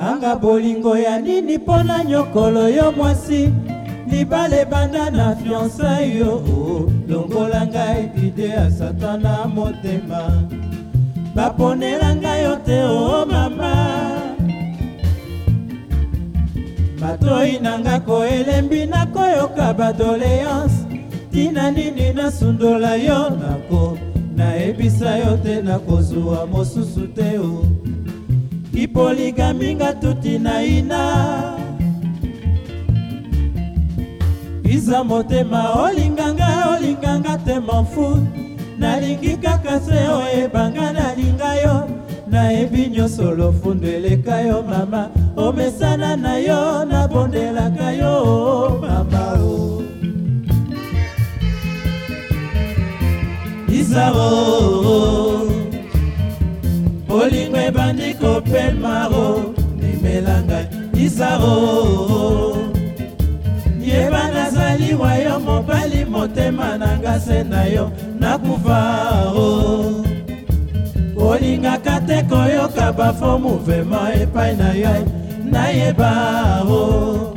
anga bolingo ya nini mpo na nyokolo yo mwasi libala ebanda na fiansai yo oh, longola ngai bide ya satana motema baponela ngai yo te oo oh, mama matoi na nga koelembi nakoyoka badoléance tina nini nasundola yo nako nayebisa yo te nakozwa mosusu te o oh. kipoligaminga tuti na ina iza motema olinganga olinganga te manfu nalingi kaka se oyebanga nalinga yo nayebi nyonso lofundu eleka yo mama omesana na yo nabondelaka yo mama o iza o oh, oh. oh. bolingo ebandi kopema o ndimela ngai isao yeba nazali wa yo mobali motema na nga se na yo nakufa o olingaka te koyoka bafomu vrema epai na yai nayeba o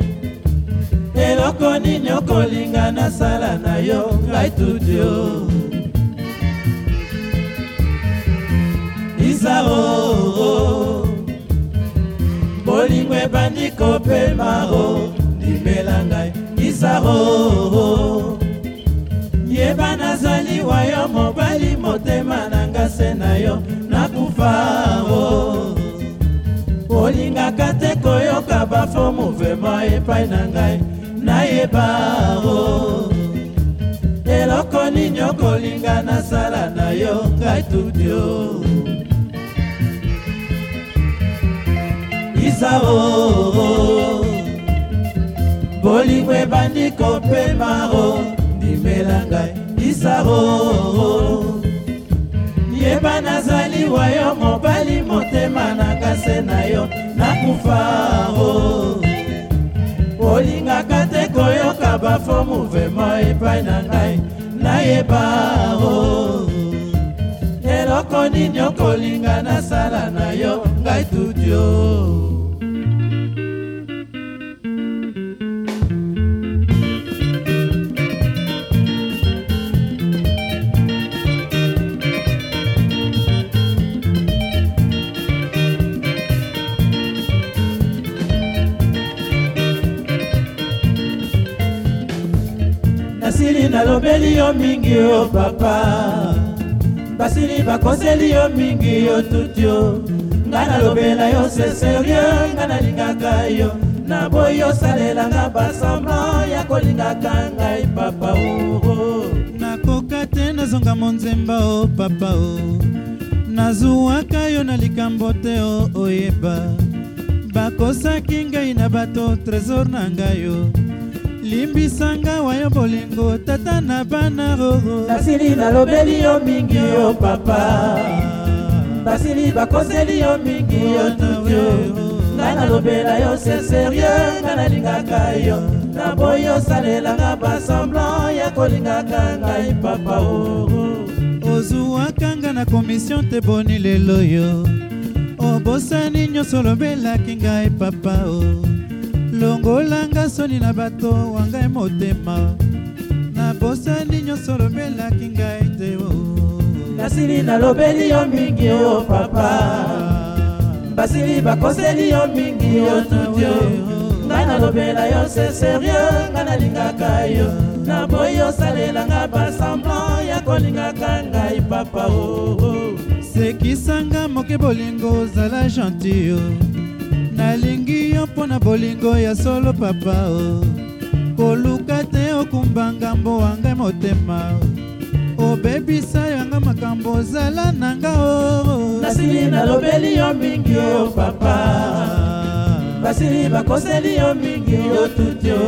eloko nini okolinga nasala na yo ngai tudio eza o oh, oh, oh. bolingo ebandi kopema o libela ngai iza o yeba nazali wa yo mobali motema nanga se na yo nakufa o olingaka te koyoka bafo muvema epai na ngai nayeba o eloko nini okolinga nasala na yo ngai tudio kokanisa o bolingo ebandi kopema o ndimela ngai isa o yeba nazali wa yo mobali motema nanga se na yo nakufa o olingaka te koyoka bafo muvema epai na ngai nayeba o eloko nini okolinga nasala na yo ngai tudio tobeli yo mingi yo papa basili bakoseli yo mingi yo tuti yo ngai nalobela yo seserie ngai nalingaka yo naboyi osalelanga basambla ya kolingaka ngai papa oo oh, oh. nakoka te nazonga monzemba o oh, papa o nazwwaka yo na likambo te o oyeba bakosaki ngai na bato trésor na ngai yo olimbisanga wa yo bolingo tata na bana roro nasili nalobeli yo mingi yo papa basili bakoseli yo mingi yo tutyo nga nalobela yo se serieux nga nalingaka yo naboyi osalelanga basemblan ya kolingaka ngai papa oro oh, oh. ozwwaka nga na komission te boni lelo yo obosani nyonso olobelaki ngai papa o oh. longolanga soni na bato wa e ngai motema nabosani nyonso lobelaki ngai te nasili oh. nalobeli yo mingi o oh, papa basili bakoseli yo mingi oh, yo tutio ngai nalobela yo se serio ngai nalingaka yo naboyi osalelanga basemblan ya kolingaka ngai papa o sekisanga moke bolingo ozala gentio nalingi yo mpo na bolingo ya solo papa o oh. koluka te okumba ngambo wanga motema oh. obebisa yanga makambo ozala na nga o oh. nasili nalobeli yo mingi o papa basili bakoseli yo mingi yo tutio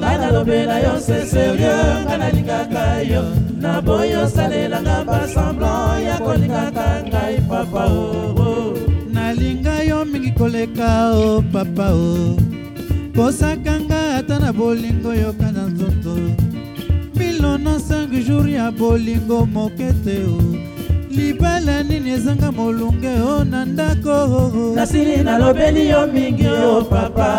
ngai nalobela yo seserio ngai nalingaka yo naboyi osalelanga basemblan ya kolingaka ngai papa o oh, oh. mingi koleka o oh, papa o oh. kosakanga ata na bolingo yoka na nzoto milona 5 jour ya bolingo moke te o oh. libala nini ezanga molunge o na ndako nasili nalobeli yo mingi o papa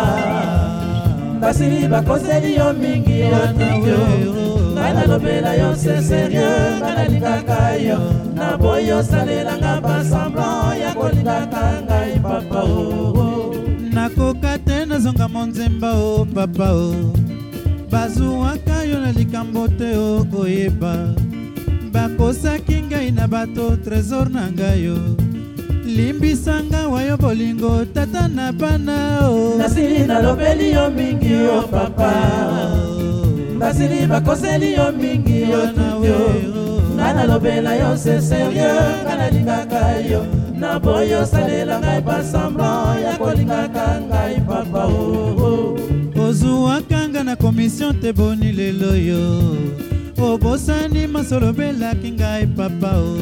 basili bakoseli yo mingi o nawe ngai nalobela yo se serieux ngai nalingaka yo naboyi osalelanga basemblan ya kolingaka ngai papa o oh, oh, oh. nakoka te nazonga monzemba o papa o bazwwaka yo na likambo te o koyeba bakosaki ngai na bato trésor na ngai o limbisanga wayo bolingo tata na bana o nasili nalobeli yo mingi o papa o basili bakoseli yo mingi yo tutyo nga nalobela yo se serieux nga nalingaka yo na boyi osalela ngai basemblan ya kolingaka ngai papa oo oh, oh, oh. ozwwaka nga na komisio te boni lelo yo obosani masolobelaki ngai papa o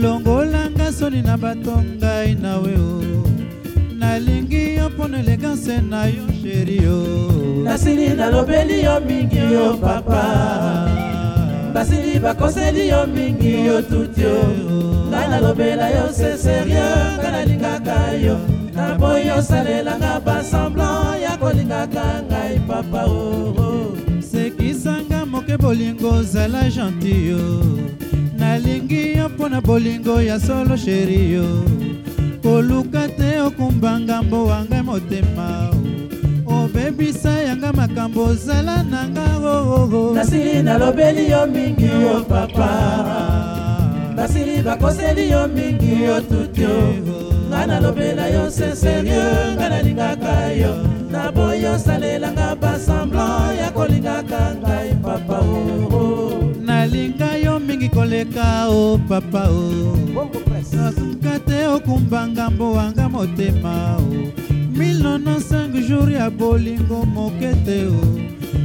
longolanga soni na bato ngai na we o nalingi yo mpo na eleganse na yo sheri yo nasili nalobeli yo mingi yo papa basili bakoseli yo mingi yo tuti yo ngai nalobela yo se serieux ngai nalingaka yo naboyi osalelanga basemblan ya kolingaka ngai papa oo oh, oh. sekisanga moke bolingo ozala gentil yo nalingi yo mpo na bolingo ya solo sheri yo koluka te okumba ngambo wanga motema oh. obebisa yanga makambo ozala oh, oh, na nga oo nasili nalobeli yo mingi yo papa basili bakoseli yo mingi yo tutio nga nalobela yo senserie nga nalingaka yo naboyi osalelanga koleka o oh, papa oh. o nakoka te okumba oh, ngambo wanga motema o 195 jour ya bolingo moke te o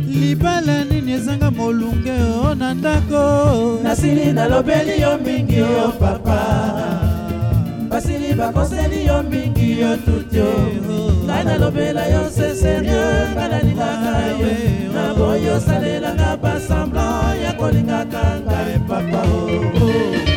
libala nini ezanga molunge o na ndako nasili nalobeli yo mingi o papa basili bakoseli yo mingi yo tuti yo ngai nalobela yo se serio ngai nalingaka yo naboyi osalelanga basemblan ya kolingaka ngai papa o oh, oh.